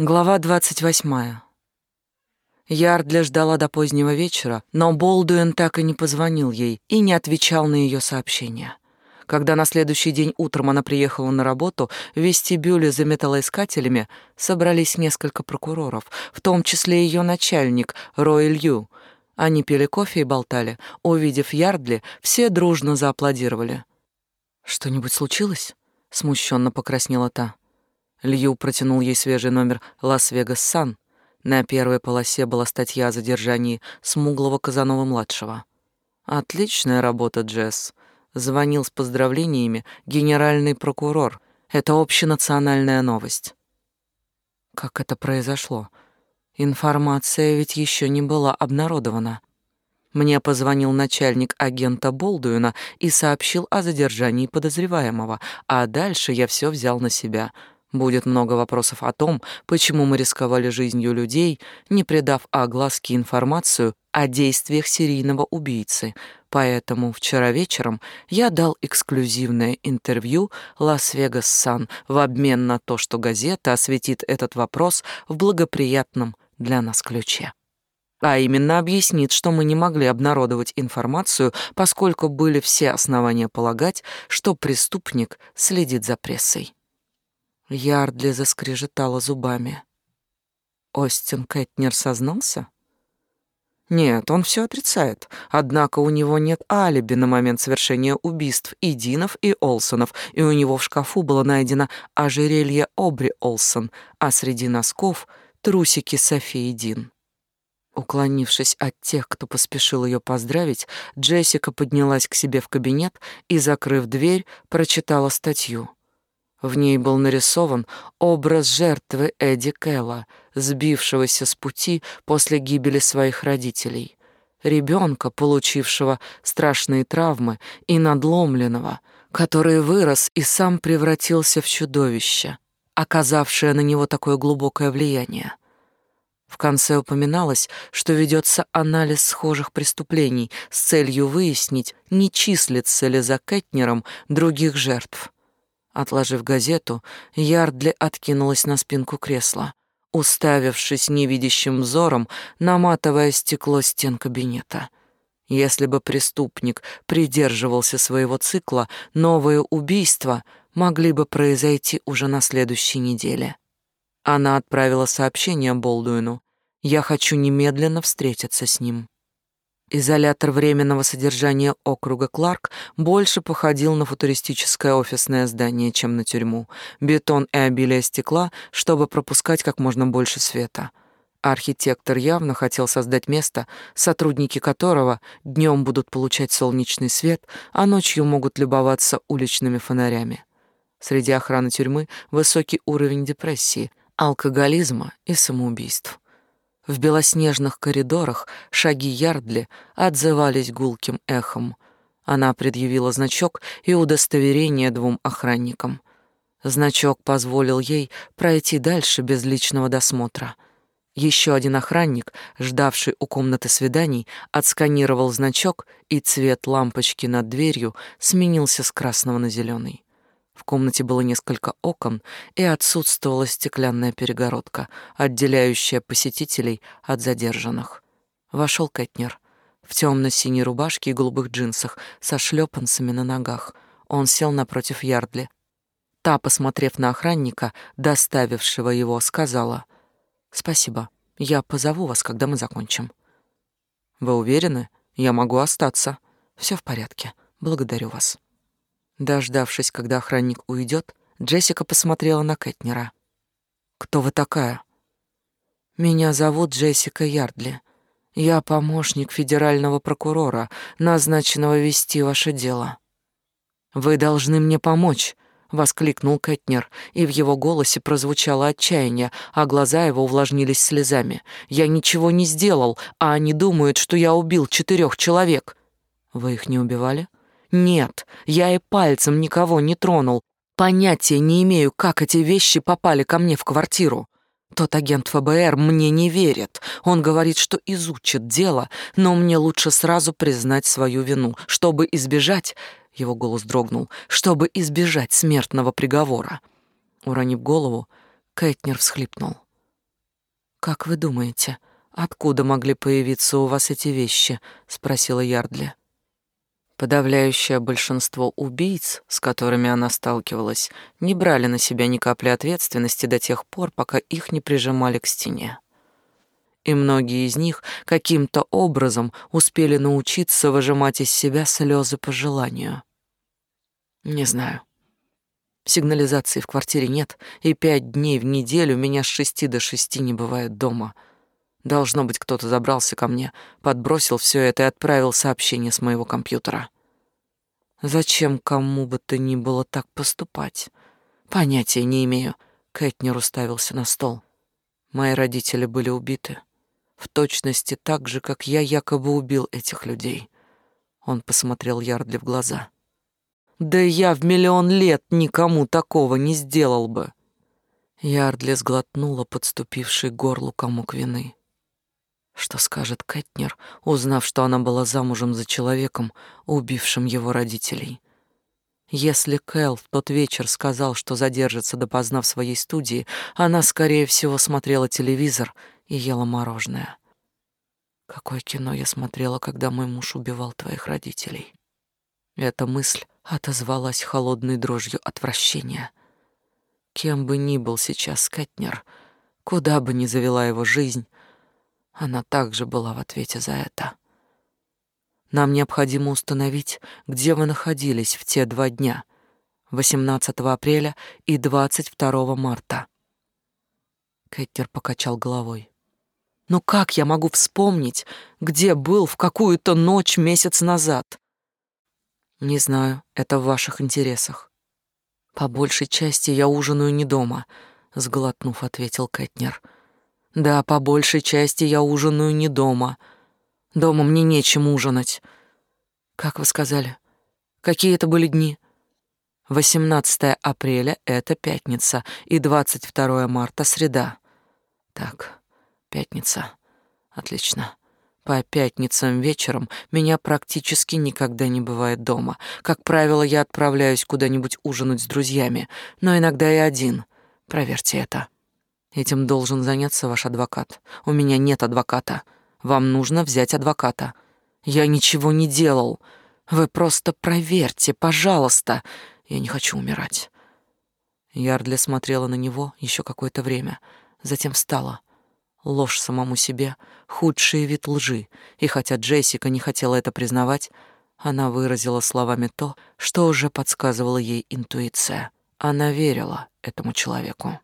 Глава двадцать восьмая. Ярдля ждала до позднего вечера, но Болдуин так и не позвонил ей и не отвечал на ее сообщения. Когда на следующий день утром она приехала на работу, в вестибюле за металлоискателями собрались несколько прокуроров, в том числе ее начальник Рой Лью. Они пили кофе и болтали. Увидев Ярдли, все дружно зааплодировали. «Что-нибудь случилось?» — смущенно покраснела та. Лью протянул ей свежий номер «Лас-Вегас Сан», на первой полосе была статья о задержании смуглого Казанова-младшего. «Отличная работа, Джесс», — звонил с поздравлениями генеральный прокурор. «Это общенациональная новость». Как это произошло? Информация ведь еще не была обнародована. Мне позвонил начальник агента Болдуина и сообщил о задержании подозреваемого, а дальше я все взял на себя — Будет много вопросов о том, почему мы рисковали жизнью людей, не придав огласке информацию о действиях серийного убийцы. Поэтому вчера вечером я дал эксклюзивное интервью «Лас-Вегас Сан» в обмен на то, что газета осветит этот вопрос в благоприятном для нас ключе. А именно объяснит, что мы не могли обнародовать информацию, поскольку были все основания полагать, что преступник следит за прессой. Ярдли заскрежетала зубами. Остин Кэтнер сознался? Нет, он все отрицает. Однако у него нет алиби на момент совершения убийств и Динов, и Олсонов, и у него в шкафу было найдено ожерелье Обри Олсон, а среди носков — трусики Софии Дин. Уклонившись от тех, кто поспешил ее поздравить, Джессика поднялась к себе в кабинет и, закрыв дверь, прочитала статью. В ней был нарисован образ жертвы Эдди Кэлла, сбившегося с пути после гибели своих родителей, ребенка, получившего страшные травмы, и надломленного, который вырос и сам превратился в чудовище, оказавшее на него такое глубокое влияние. В конце упоминалось, что ведется анализ схожих преступлений с целью выяснить, не числится ли за Кэтнером других жертв. Отложив газету, Ярдли откинулась на спинку кресла, уставившись невидящим взором на матовое стекло стен кабинета. Если бы преступник придерживался своего цикла, новые убийства могли бы произойти уже на следующей неделе. Она отправила сообщение Болдуину. «Я хочу немедленно встретиться с ним». Изолятор временного содержания округа Кларк больше походил на футуристическое офисное здание, чем на тюрьму. Бетон и обилие стекла, чтобы пропускать как можно больше света. Архитектор явно хотел создать место, сотрудники которого днем будут получать солнечный свет, а ночью могут любоваться уличными фонарями. Среди охраны тюрьмы высокий уровень депрессии, алкоголизма и самоубийств. В белоснежных коридорах шаги Ярдли отзывались гулким эхом. Она предъявила значок и удостоверение двум охранникам. Значок позволил ей пройти дальше без личного досмотра. Еще один охранник, ждавший у комнаты свиданий, отсканировал значок, и цвет лампочки над дверью сменился с красного на зеленый. В комнате было несколько окон, и отсутствовала стеклянная перегородка, отделяющая посетителей от задержанных. Вошел Кэтнер в темно-синей рубашке и голубых джинсах со шлепанцами на ногах. Он сел напротив Ярдли. Та, посмотрев на охранника, доставившего его, сказала «Спасибо, я позову вас, когда мы закончим». «Вы уверены? Я могу остаться. Все в порядке. Благодарю вас». Дождавшись, когда охранник уйдет, Джессика посмотрела на Кэтнера. «Кто вы такая?» «Меня зовут Джессика Ярдли. Я помощник федерального прокурора, назначенного вести ваше дело». «Вы должны мне помочь», — воскликнул Кэтнер, и в его голосе прозвучало отчаяние, а глаза его увлажнились слезами. «Я ничего не сделал, а они думают, что я убил четырех человек». «Вы их не убивали?» Нет, я и пальцем никого не тронул. Понятия не имею, как эти вещи попали ко мне в квартиру. Тот агент ФБР мне не верит. Он говорит, что изучит дело, но мне лучше сразу признать свою вину, чтобы избежать... Его голос дрогнул. Чтобы избежать смертного приговора. Уронив голову, Кэтнер всхлипнул. Как вы думаете, откуда могли появиться у вас эти вещи? спросила Ярдли. Подавляющее большинство убийц, с которыми она сталкивалась, не брали на себя ни капли ответственности до тех пор, пока их не прижимали к стене. И многие из них каким-то образом успели научиться выжимать из себя слезы по желанию. Не знаю. Сигнализации в квартире нет, и пять дней в неделю меня с шести до шести не бывает дома. Должно быть, кто-то забрался ко мне, подбросил все это и отправил сообщение с моего компьютера. Зачем кому бы то ни было так поступать? Понятия не имею. Кэтнер уставился на стол. Мои родители были убиты. В точности так же, как я якобы убил этих людей. Он посмотрел Ярдли в глаза. Да я в миллион лет никому такого не сделал бы. Ярдли сглотнула подступивший горлу комок вины. Что скажет Кэтнер, узнав, что она была замужем за человеком, убившим его родителей? Если Кэл в тот вечер сказал, что задержится допоздна в своей студии, она, скорее всего, смотрела телевизор и ела мороженое. Какое кино я смотрела, когда мой муж убивал твоих родителей? Эта мысль отозвалась холодной дрожью отвращения. Кем бы ни был сейчас Кэтнер, куда бы ни завела его жизнь, она также была в ответе за это. Нам необходимо установить, где вы находились в те два дня, 18 апреля и 22 марта. Кэттер покачал головой. Но как я могу вспомнить, где был в какую-то ночь месяц назад? Не знаю, это в ваших интересах. По большей части я ужинаю не дома, сглотнув, ответил Кэтнер. Да, по большей части я ужинаю не дома. Дома мне нечем ужинать. Как вы сказали? Какие это были дни? 18 апреля — это пятница, и 22 марта — среда. Так, пятница. Отлично. По пятницам вечером меня практически никогда не бывает дома. Как правило, я отправляюсь куда-нибудь ужинать с друзьями, но иногда и один. Проверьте это. Этим должен заняться ваш адвокат. У меня нет адвоката. Вам нужно взять адвоката. Я ничего не делал. Вы просто проверьте, пожалуйста. Я не хочу умирать. Ярдли смотрела на него еще какое-то время, затем встала. Ложь самому себе — худший вид лжи, и хотя Джессика не хотела это признавать, она выразила словами то, что уже подсказывала ей интуиция. Она верила этому человеку.